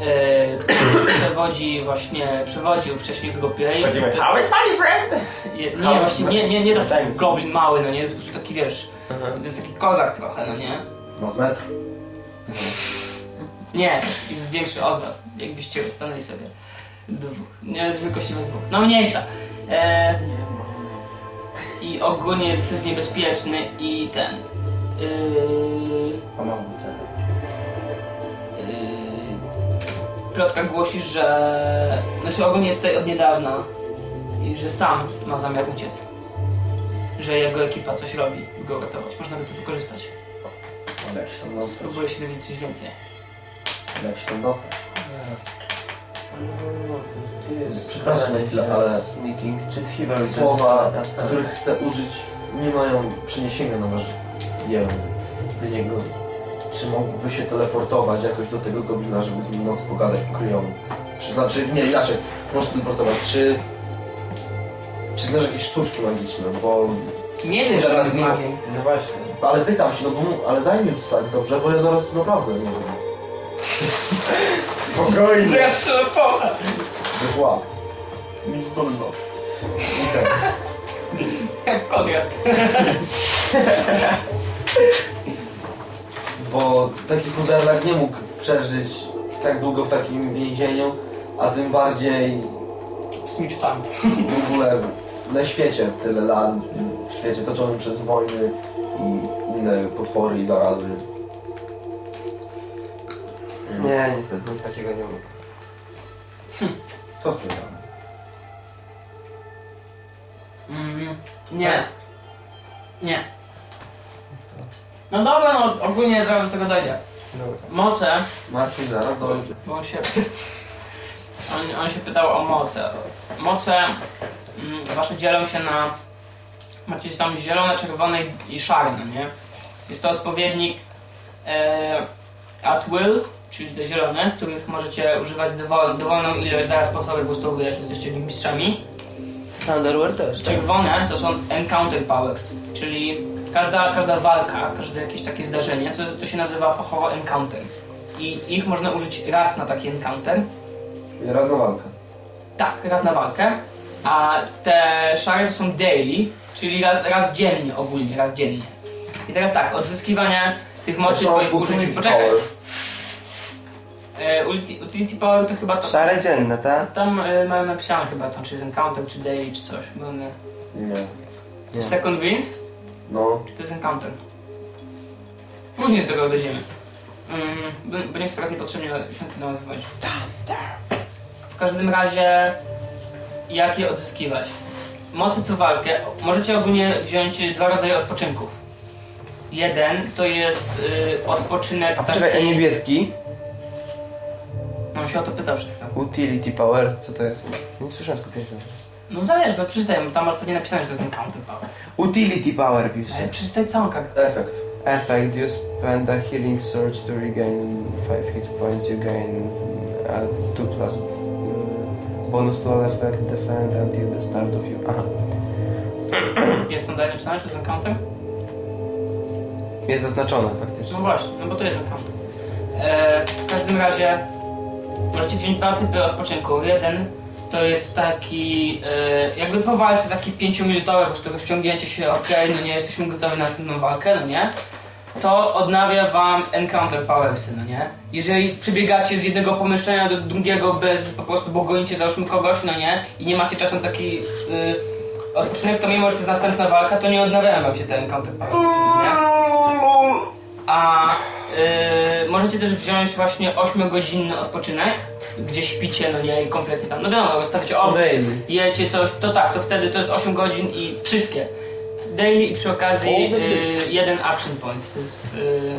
e, który przewodzi właśnie, przewodził wcześniej grupie. Jest Chodzimy, to, how is my friend? je, nie, właśnie nie, nie, nie taki goblin mały, no nie, jest po prostu taki wiesz, to jest taki kozak trochę, no nie? No z metr. Nie, jest większy od was, jakbyście stanęli sobie dwóch. Nie, z wielkości was dwóch. No mniejsza. E, I ogólnie jest dosyć niebezpieczny i ten. Yy, bucę. yy, plotka głosi, że. Znaczy ogólnie jest tutaj od niedawna i że sam ma zamiar uciec. Że jego ekipa coś robi, by go uratować. Można by to wykorzystać. Ale jak się tam dostać? Spróbuję się dowiedzieć coś więcej. Ale jak się tam dostać? Przepraszam na chwilę, ale Sneaking, Słowa, których chcę użyć, nie mają przeniesienia na nasz język. Do niego. Czy mógłby się teleportować jakoś do tego goblina, żeby z nim noc pogadać ukryjomu? Czy znaczy, nie, inaczej, możesz teleportować, czy... Czy znasz jakieś sztuczki magiczne, bo... Nie wiesz, Teraz że nie- magiem. No właśnie. Ale pytam się, no bo, mu- ale daj mi usać, dobrze, bo ja zaraz tu naprawdę nie wiem. Spokojnie. ja strzelę pola. Dokładnie. Mi zdolno. Okej. Jak. Bo taki chuderlak nie mógł przeżyć tak długo w takim więzieniu, a tym bardziej Fund. w ogóle na świecie tyle lat, w świecie toczonym przez wojny i inne potwory i zarazy. Nie, niestety nic takiego nie mógł. Co sprzedane? Mm, nie. Nie. No dobra, no ogólnie zaraz do tego dojdzie. Moce, Marcin zaraz dojdzie. bo on się... On, on się pytał o moce. Moce mm, wasze dzielą się na... Macie tam zielone, czerwone i szare, no nie? Jest to odpowiednik e, at will, czyli te zielone, których możecie używać dowol, dowolną ilość zaraz po chorobie, bo że jesteście w nich mistrzami. Thunderwear też. tak? Czerwone to są encounter powers, czyli każda, każda walka, każde jakieś takie zdarzenie, to, to się nazywa fachowo encounter. I ich można użyć raz na taki encounter, I raz na walkę. tak, raz na walkę, a te szare to są daily, czyli raz, raz dziennie ogólnie, raz dziennie. I teraz tak, odzyskiwanie tych mocy twoich użyć, utility poczekaj. E, ulti, utility power to chyba to, Szare dzienne, tak? tam e, mają napisane chyba tam, czy jest encounter, czy daily, czy coś, bo nie. Nie. Nie. Second wind? No. To jest encounter. Później do tego dojdziemy. Mm, bo, bo nie teraz niepotrzebnie się nazywać. W każdym razie, jak je odzyskiwać? Mocy co walkę możecie ogólnie wziąć dwa rodzaje odpoczynków. Jeden to jest y, odpoczynek A poczekaj, a taki... niebieski? On się o to pytał przed chwilą. Utility Power, co to jest? Nie słyszałem skupienia. No zależy, no przeczytaj, tam pewnie napisane, że to jest encounter power. Utility Power Ale pisze. przeczytaj całą. Efekt. Effect, you spend a healing surge to regain 5 hit points, you gain uh, 2 plus uh, bonus to all effect, defend until the start of you. Aha, Jest tam dalej napisane, że to jest encounter? jest zaznaczone faktycznie. No właśnie, no bo to jest encounter. E, w każdym razie możecie wziąć dwa typy odpoczynku. Jeden to jest taki, e, jakby po walce taki 5-minutowy, po prostu rozciągnięcie się, ok, no nie jesteśmy gotowi na następną walkę, no nie? To odnawia wam encounter powersy, no nie? Jeżeli przebiegacie z jednego pomieszczenia do drugiego bez, po prostu, bo gonicie załóżmy kogoś, no nie? I nie macie czasem taki y, odpoczynek, to mimo, że to jest następna walka, to nie odnawiają wam się te encounter powersy, no nie? A y, możecie też wziąć właśnie 8-godzinny odpoczynek, gdzie śpicie, no nie, i kompletnie tam, no wiadomo, stawicie obóz, Daily. jecie coś, to tak, to wtedy to jest 8 godzin i wszystkie. Daily i przy okazji y, jeden action point. To jest, y,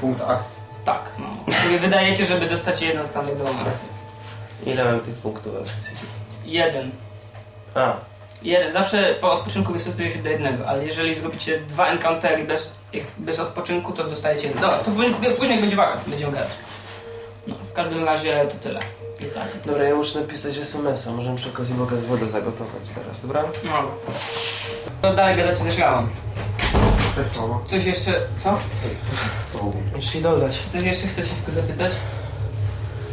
Punkt akcji. tak, no. Wydajecie, żeby dostać jedną standardową akcję. Ile mam tych punktów akcji? Jeden. A, Jeden. Zawsze po odpoczynku resetuje się do jednego, ale jeżeli zrobicie dwa encountery bez, jak- bez odpoczynku, to dostajecie. Dobra, to później jak będzie walka, to będziemy gadać. No, w każdym razie to tyle. Jest tak. dobra, ja muszę napisać SMS-a, może przy okazji mogę wodę zagotować teraz, dobra? No. To dalej gadacie ze mało. Coś jeszcze, co? Muszę dodać. Coś jeszcze chcecie tylko zapytać?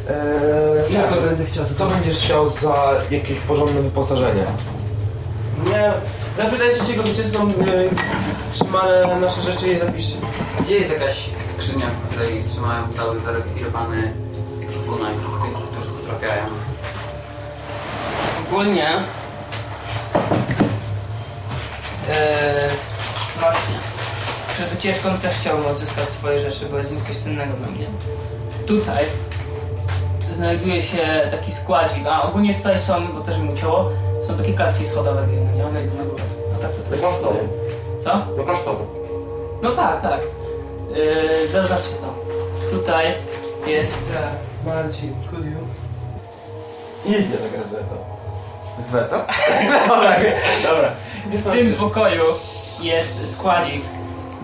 Eee, Ja ja to- będę chciał Co będziesz chciał za jakieś porządne wyposażenie? Nie, zapytajcie się go, gdzie są e, trzymane nasze rzeczy i zapiszcie. Gdzie jest jakaś skrzynia, w której trzymają cały zarekwirowany ekwipunek tych, którzy tu trafiają? Ogólnie... Eee, właśnie. Przed ucieczką też chciałbym odzyskać swoje rzeczy, bo jest mi coś cennego dla mnie. Tutaj znajduje się taki składzik, a ogólnie tutaj są, bo też mi ucięło, są takie klatki schodowe, nie? One idą na górę. A tak to klasztoru. Co? Do klasztoru. No tak, tak. Yy, zobaczcie to. Tutaj jest... Marcin, could you? Idzie taka z Weto. Z Weto? dobra, dobra. Gdzie W są tym pokoju jest składzik,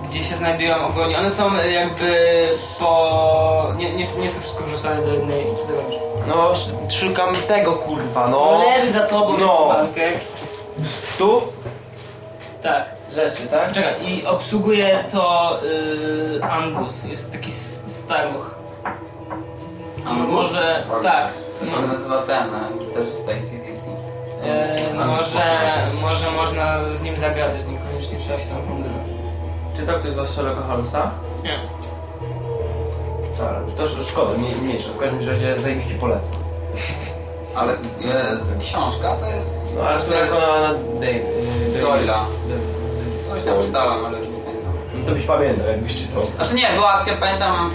gdzie się znajdują ogólnie. One są jakby po. Nie, nie, nie jest to wszystko wrzucone do jednej. Co ty robisz? No, sz- szukam tego kurwa, no. Leży za tobą No. Tu? Tak. Rzeczy, tak? Czekaj, i obsługuje to yy, Angus. Jest taki staruch. Angus? Może. Tak. To nazywa ten, e, gitarzysta ACDC. E, może, może można z nim zagadać, niekoniecznie trzeba się tam pomylić. Czy to ktoś z was Sherlocka Holmesa? Nie. Dobra, to sz- szkoda, mniej, mniejsza. W każdym razie zajebiście polecam. Ale e, książka to jest... No, ale to to jest ona na Doyle'a. Coś tam czytałem, ale już nie pamiętam. No to byś pamiętał, jakbyś czytał. Znaczy nie, była akcja, pamiętam,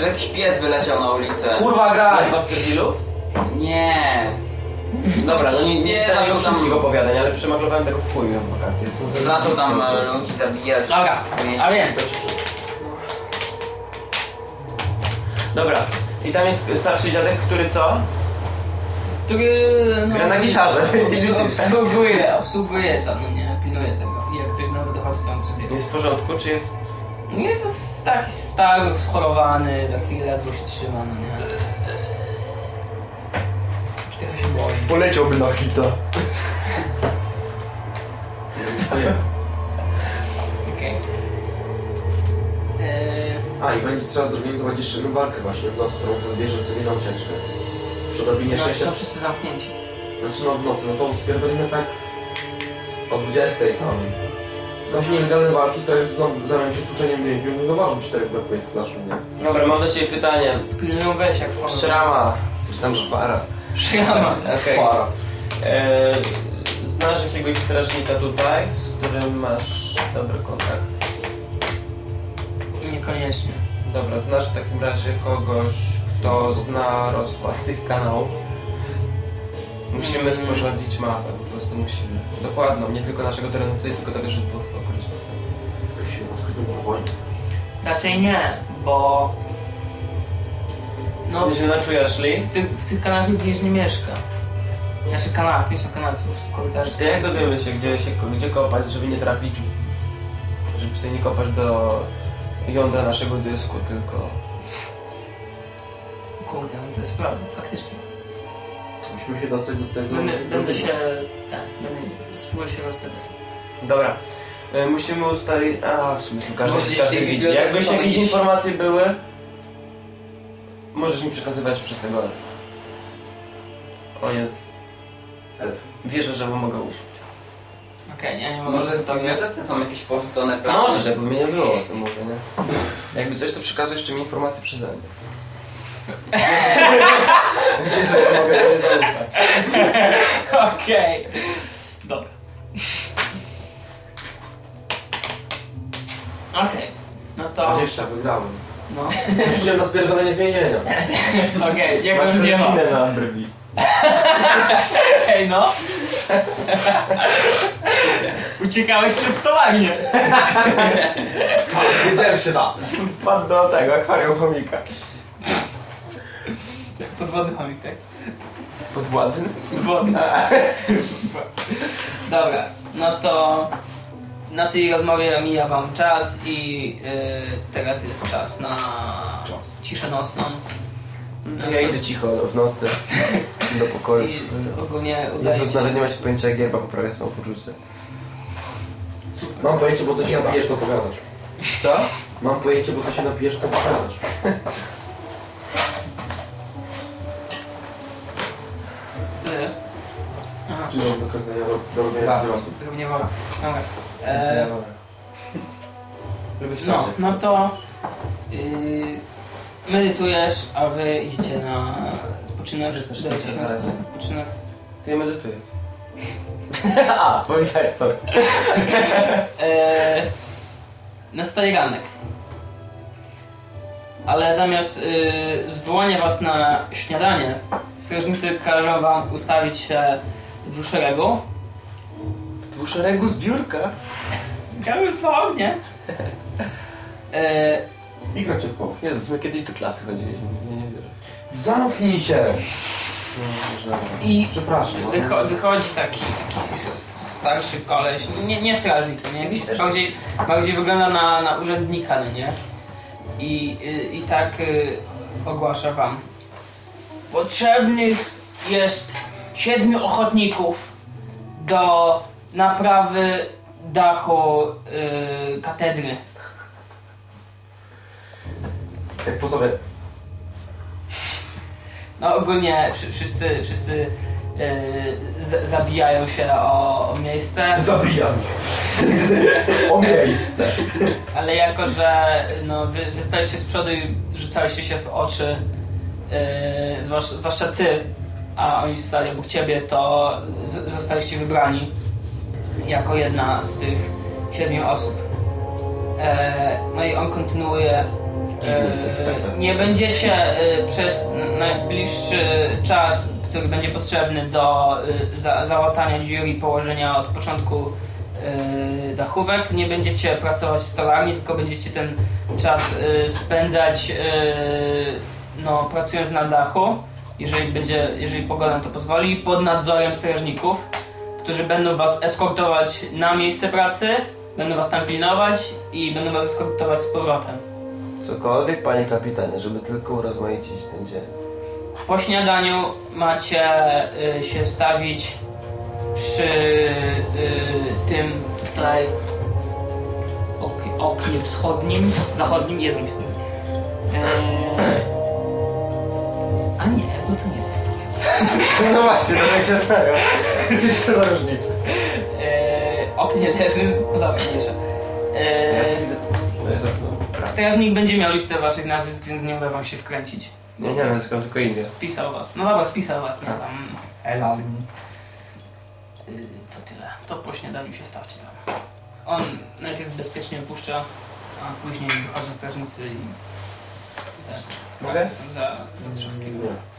że jakiś pies wyleciał na ulicę. Kurwa, grałeś Baskervillów? Nie. Dobra, no nie, nie, Nie, zaczął tam- wszystkich opowiadań, ale przemaglowałem tego w chuj na wakacje. Są Zaczął tam e, ludzi zabijać. Dobra, a więc. Dobra, i tam jest starszy dziadek, który co? Który. No, Gra na gitarze, więc obs- jest- obsługuje, obsługuje to, no nie, pilnuje tego. Jest w porządku, czy jest... No jest taki stary, schorowany, taki ledwo się trzyma, no nie. Trochę się boję. Poleciałby na hita. Okej. Eee, A i będzie trzeba zorganizować jeszcze jedną walkę właśnie w nocy, którą zabierze sobie na ucieczkę. Przy odrobinie no, szczęścia. są wszyscy zamknięci. Znaczy no w nocy, no to spierdolimy tak o 20 tam. Tam się nielegalne walki, starają się zająć się tłuczeniem więźniów, no zauważył czterech brakuje w zaszło, nie? Dobra, mam do ciebie pytanie. Pilnują weź jak w Szrama, czy tam szpara. Szrama. Okej. Para. E, Znasz jakiegoś strażnika tutaj, z którym masz dobry kontakt? Niekoniecznie. Dobra, znasz w takim razie kogoś, kto zna Rosła z tych kanałów? Musimy sporządzić mapę, prostu musimy. Dokładną, nie tylko naszego terenu tutaj, tylko także. Jakoś się odkrywał wojnę. Raczej nie, bo... No, Gdzie się naczujesz, Lee? w, tych, w tych kanałach nikt nie mieszka. Znaczy kanałach, to nie są kanały, to są po prostu korytarze. To jak dowiemy się, gdzie, się, gdzie kopać, żeby nie trafić w, żeby sobie nie kopać do jądra naszego dysku, tylko... Kurde, no to jest prawda, faktycznie. Musimy się dostać do tego... Będę, do- będę się... Tak, będę spróbuję się rozgadać. Dobra. E, Musimy ustalić... A, w sumie tu każdy Może się każdy widzi. bibliotece Jakbyś jakieś informacje były, możesz mi przekazywać przez tego elfa. On jest... Elf. Wierzę, że mu mogę ufać. Okej, ja nie mogę Może w to bibliotece są jakieś porzucone plany? Może, żeby mnie nie było, to mówię, nie? Jakby coś, to przekazuj jeszcze mi informacje przeze mnie. Wierzę, że mogę sobie zaufać. Okej. Dobra. Okej. No to... 20, wygrałem. No. Rzuciłem na spierdolenie z więzienia. Okej, jak Masz już nie ma. na brwi. Ej no. Uciekałeś przez stolarnię. Wiedziałem się da. Wpadł do tego akwarium chomika. Pod wodę chomik, tak? Podwładny? Wodny. Dobra, no to na tej rozmowie mija wam czas i y, teraz jest czas na ciszę nocną. To ja idę cicho w nocy do pokoju. I ogólnie udaje Jezus, się. nawet nie macie pojęcia jak gierba poprawia samopoczucie. Mam pojęcie, bo co się napijesz, to pogadasz. Co? Mam pojęcie, bo co się napijesz, to pogadasz. Przyjdą do kręcenia do, do robienia wyrosów. nie wolno. Dobra. E, no, no to y, medytujesz, a wy idziecie na spoczynek. Przestań się Dajecie się na spoczynek. Ja medytuję. A, powiedziałeś, sorry. E, nastaje ranek. Ale zamiast y, zwołania was na śniadanie, strażnicy każą wam ustawić się w dwuszeregu. W dwuszeregu zbiórka. Gramy w ognie. E, I gracie w fokus. Jezus, my kiedyś do klasy chodziliśmy. Nie, nie wierzę. Zamknij się! No. I Przepraszam. no. wycho wychodzi taki, taki starszy koleś, nie, nie strażnik, to nie? Bardziej, bardziej wygląda na, na urzędnika, no nie? I, y, i tak y, ogłasza wam. Potrzebnych jest siedmiu ochotników do naprawy dachu y, katedry. Jak po sobie. No ogólnie wszy- wszyscy, wszyscy y, z, zabijają się o, o miejsce. Zabijam ich. o miejsce. Ale jako, że no, wy, wy staliście z przodu i rzucaliście się w oczy, yy, zwłaszcza, zwłaszcza ty, a oni stali obok ciebie, to zostaliście wybrani jako jedna z tych siedmiu osób. E, no i on kontynuuje. E, nie będziecie e, przez najbliższy czas, który będzie potrzebny do e, za, załatania dziur i położenia od początku e, dachówek, nie będziecie pracować w stolarni, tylko będziecie ten czas e, spędzać no, pracując na dachu, jeżeli, będzie, jeżeli pogoda to pozwoli, pod nadzorem strażników, którzy będą was eskortować na miejsce pracy, będą was tam pilnować i będą was eskortować z powrotem. Cokolwiek, panie kapitanie, żeby tylko urozmaicić ten dzień. Po śniadaniu macie y, się stawić przy y, tym tutaj ok, oknie wschodnim, zachodnim, to- Eee, A nie, No właśnie, to tak się zastanawiam. Jest to za różnica. Eee, oknie lewym, no dobra, mniejsza. Eee, strażnik będzie miał listę waszych nazwisk, więc nie uda wam się wkręcić. Nie, nie, nazwisko tylko imię. Spisał was. No dobra, spisał was, nie tam. Elan. Y, To tyle. To po śniadaniu się stawcie tam. On najpierw bezpiecznie opuszcza, a później wychodzą strażnicy i... Mogę? są za Piotrowskiego. Na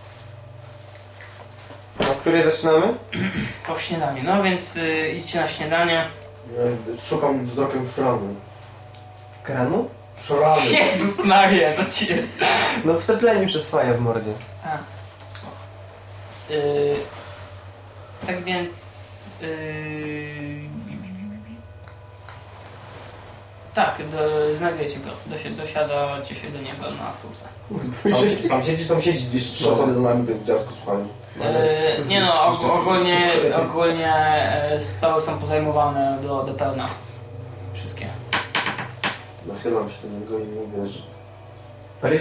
której zaczynamy? Po śniadaniu. No więc y, idziecie na śniadanie. Ja Szukam wzrokiem szranu. Kranu? Szrany. Jezus Maria, co ci jest? No w sepleniu przez faja w mordzie. A, spoko. Y, tak więc... y, tak, do, znajdujecie go. Dosi, dosiadacie się do niego na stówce. Sam, siedzi- sam siedzi, tam siedzi gdzieś trzy osoby za nami tym dziarsku słuchani. E, nie no, og ogólnie, ogólnie e, stoły są pozajmowane do, do pełna. Wszystkie. Nachylam się do niego i mówię, że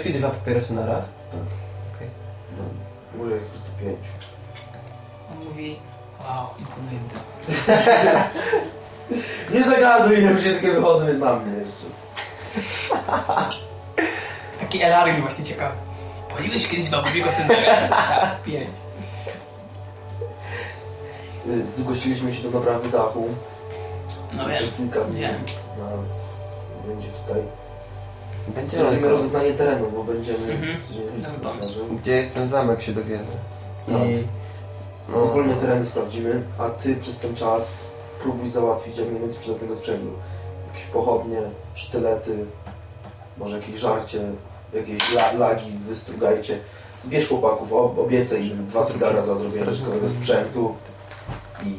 ci dwa papierosy na raz? mówię jak to pięć. On mówi, wow, imponujące. Nie zagaduj, ja się takie wychodzą jest na mnie jeszcze. Taki Elarin właśnie ciekawy. Paliłeś kiedyś babubiego syndera? tak, pięć. Zgłosiliśmy się do naprawy dachu. No wiem, Przez kilka dni wiem. nas będzie tutaj. Będzie Zrobimy rozeznanie terenu, bo będziemy Mhm. Dobry pomysł. Gdzie jest ten zamek się dowiemy. Tak. I... No, ogólnie tereny sprawdzimy, a ty przez ten czas spróbuj załatwić jak najwięcej przydatnego sprzętu. Jakieś pochodnie, sztylety, może jakieś żarcie, jakieś la lagi wystrugajcie. Zbierz chłopaków, ob obiecaj im dwa cygara za zrobienie dodatkowego sprzętu i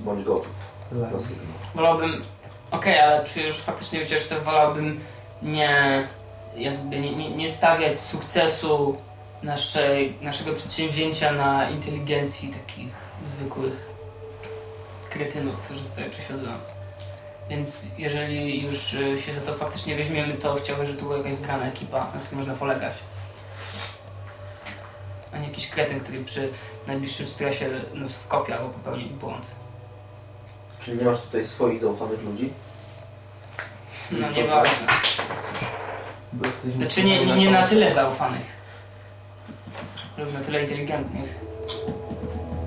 bądź gotów na sygnał. Wolałbym, okej, ale przy już faktycznie ucieczce wolałbym nie, jakby nie, nie, nie stawiać sukcesu naszej, naszego przedsięwzięcia na inteligencji takich zwykłych kretynów, którzy tutaj przesiadują. Więc jeżeli już y, się za to faktycznie weźmiemy, to chciałbym, żeby to była jakaś zgrana ekipa, na której można polegać. A nie jakiś kretyn, który przy najbliższym stresie nas wkopie albo popełni błąd. Czyli nie masz tutaj swoich zaufanych ludzi? No. Bo jesteśmy Znaczy nie, nie, nie na tyle zaufanych. Lub na tyle inteligentnych.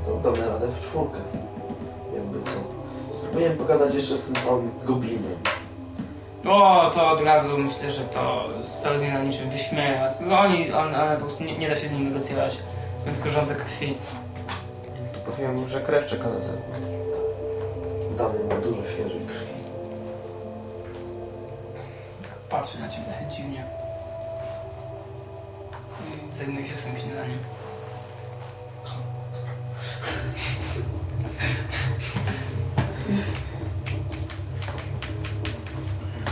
To damy radę w czwórkę. Spróbujemy pogadać jeszcze z tym całym goblinem. O, to od razu myślę, że to spełznie na niczym wyśmieje was. No, oni, on, on, po prostu nie, nie da się z nimi negocjować. Są tylko żądze krwi. Powiem mu, że krew czeka na zewnątrz. Damy mu dużo świeżej krwi. Tak Patrzy na ciebie dziwnie. I zajmuje się swoim śniadaniem.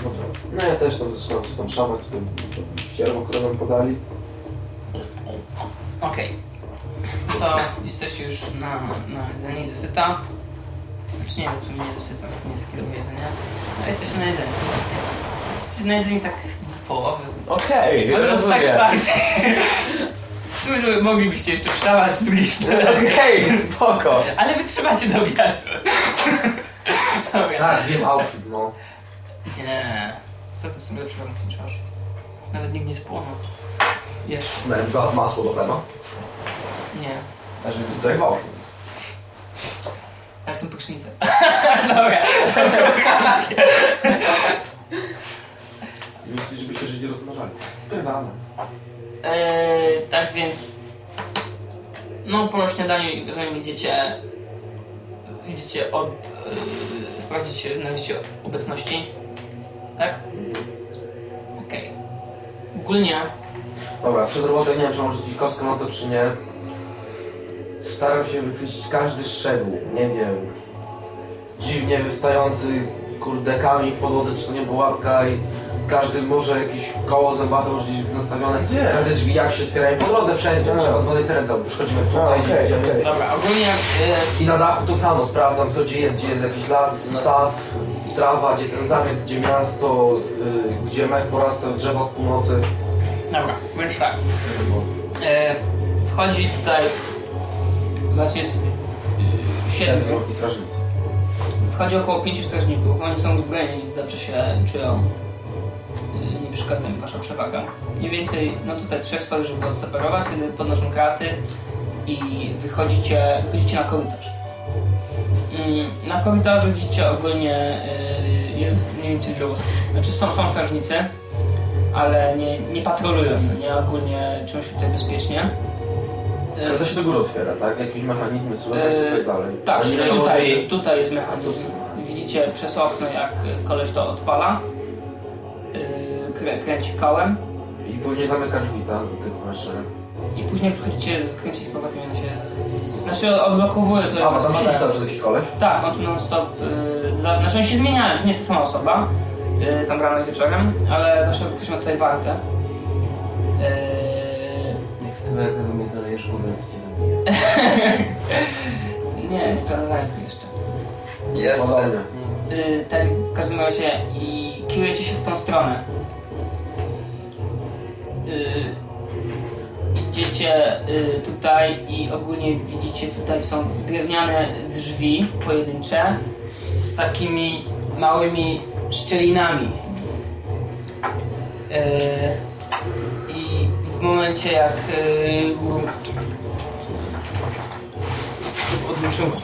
Dobra. No ja też tam zaczynam coś tam szamać, tym ścierwo, które nam podali. Okej. To jesteście już na, na jedzeniu dosyta. Znaczy nie, w sumie nie dosyta, nie skieruję jedzenia. Ale jesteście na jedzeniu. Jesteście na jedzeniu tak do połowy. Okej, Ale to jest tak czwarty. W sumie to moglibyście jeszcze wstawać drugi śniadanie. Okej, spoko. Ale wytrzymacie do obiadu. Dobra. Tak, wiem Auschwitz, no. Nie. Co to są lepsze warunki niż Auschwitz? Nawet nikt nie spłonął. Jeszcze. Miałem dwa masło do chleba. Nie. A żeby tutaj w Auschwitz. Ale są prysznice. Dobra. Myślisz, żeby się Żydzi rozmnażali? Spierdamy. Eee, tak więc. No, po śniadaniu, zanim idziecie. Idziecie od. Yy, sprawdzić na liście obecności. Tak? Okej. Ogólnie. Dobra, przez robotę nie wiem, czy mam rzucić kostkę na to, czy nie. Staram się wychwycić każdy szczegół. Nie wiem. Dziwnie wystający kurde kamień w podłodze, czy to nie była łapka i każdy może jakieś koło zębate może gdzieś nastawione. Gdzie? Każde drzwi jak się otwierają po drodze wszędzie, A. trzeba zbadać teren cały. Przychodzimy A, tutaj, okej, gdzie idziemy. okej. Dobra, ogólnie y, I na dachu to samo, sprawdzam co gdzie jest, gdzie jest jakiś las, No. staw, trawa, gdzie ten zamek, gdzie miasto, y, gdzie mech porasta drzewa od północy. Dobra, więc tak. E, wchodzi tutaj. Was jest y, siedmiu. i strażnicy. Wchodzi około pięciu strażników. Oni są uzbrojeni, więc dobrze się czują. Y, Nie przeszkadza im wasza przewaga. Mniej więcej, no tutaj trzech stoi, żeby odseparować, wtedy podnoszą kraty i wychodzicie, wychodzicie na korytarz. Mm, Na korytarzu widzicie ogólnie y, jest mniej więcej wielu. Znaczy są, są strażnicy, ale nie, nie patrolują, nie ogólnie czują się tutaj bezpiecznie. Y, Ale to się do góry otwiera, tak? Jakieś mechanizmy słychać i tak dalej. Tak, tutaj, tutaj... tutaj jest mechanizm. Widzicie przez okno, jak koleś to odpala. Krę, kręci kołem I później zamyka drzwi? Do tych pomieszczeń. i później przychodzicie, kręci z powrotem i ona się... Znaczy odblokowuje to A, bo tam siedzi cały czas jakiś koleś? Tak, on tu non stop... Yy, za, znaczy oni się zmieniają, to nie jest ta sama osoba. Yy, tam rano i wieczorem, ale zawsze ktoś ma tutaj wartę. Yy, Jak w tym jak mnie zalejesz głowę, to cię zabiję. nie, nie planowałem tego jeszcze. Podobnie. Y, tak, w każdym razie i kierujecie się w tą stronę. Y, idziecie y, tutaj i ogólnie widzicie tutaj są drewniane drzwi pojedyncze z takimi małymi szczelinami. Y, I w momencie jak y,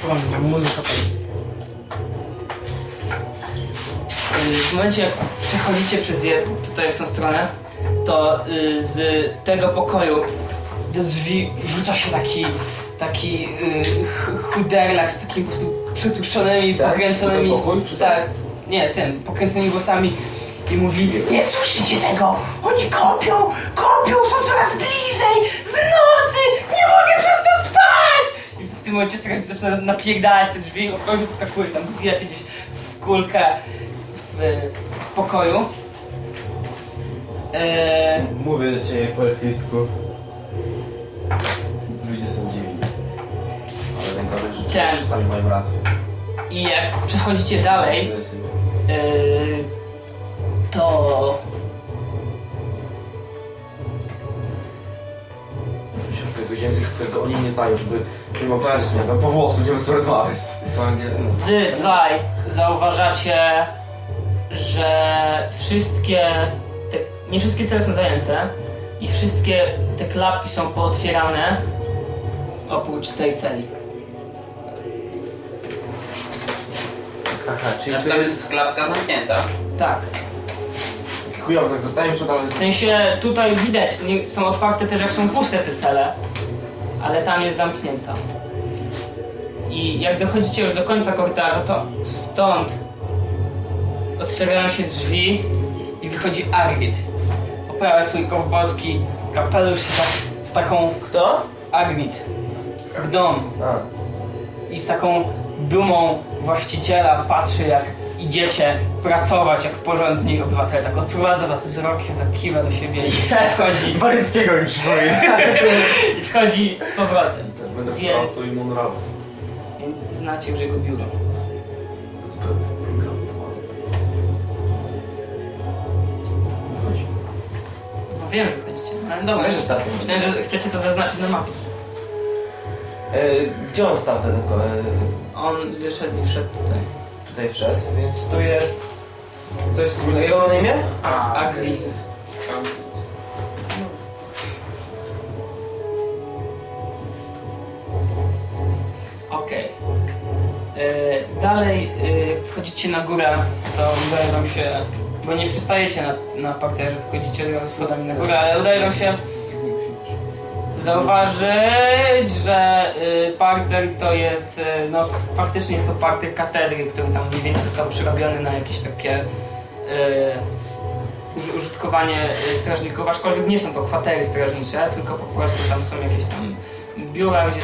prąd, muzyka pani. w momencie jak przechodzicie przez je tutaj w tą stronę, to y, z tego pokoju do drzwi rzuca się taki taki y, ch- chuderlak z takimi po prostu przytłuszczonymi, Tak? pokręconymi. Pokój, czy tak? Nie, ten, pokręconymi włosami i mówi Nie słyszycie tego! Oni kopią! Kopią! Są coraz bliżej! W nocy! Nie mogę przez to spać! I w tym momencie strażnik zaczyna napierdalać te drzwi, od skakuje tam, zwija się gdzieś w kulkę w pokoju. Eee, Mówię do ciebie po elfisku. Ludzie są dziwni. Ale najgorzej, że Tak. czasami mają rację. I jak przechodzicie dalej, eee, to Muszę się w język, którego oni nie znają, żeby nie mogli sobie tam po włosku będziemy sobie rozmawiać. Wy dwaj zauważacie, że wszystkie, te, nie wszystkie cele są zajęte i wszystkie te klapki są pootwierane oprócz tej celi. Aha, czyli Znaczy to tam jest... jest klapka zamknięta. Tak. Zapytania przed, ale... W sensie tutaj widać, nie, są otwarte też jak są puste te cele, ale tam jest zamknięta. I jak dochodzicie już do końca korytarza, to stąd otwierają się drzwi i wychodzi Agrid. Oprawia swój kowbojski kapelusz i tak, z taką... Kto? Agrid. Gdom. A. I z taką dumą właściciela patrzy jak idziecie pracować jak porządni obywatele. Tak odprowadza was wzrokiem, tak kiwa do siebie i wchodzi. Baryckiego już czuję. I wchodzi z powrotem. Będę Więc- i. Więc znacie już jego biuro. Zupełnie wiem, że chodzicie. Ale dobra. Weź ostatni. Myślałem, że chcecie to zaznaczyć na mapie. E, gdzie on stał ten... E, On wyszedł i wszedł tutaj. tutaj wszedł, więc tu jest... Coś wspólnego. Na imię? A, Agrid. Okej. E, Dalej e, wchodzicie na górę, to udaje wam się, bo nie przystajecie na, na parterze, tylko idziecie schodami na górę, ale udaje wam się zauważyć, że y, parter to jest, y, no faktycznie jest to parter katedry, który tam mniej więcej został przerobiony na jakieś takie y, uż- użytkowanie y, strażników, aczkolwiek nie są to kwatery strażnicze, tylko po prostu tam są jakieś tam biura, gdzie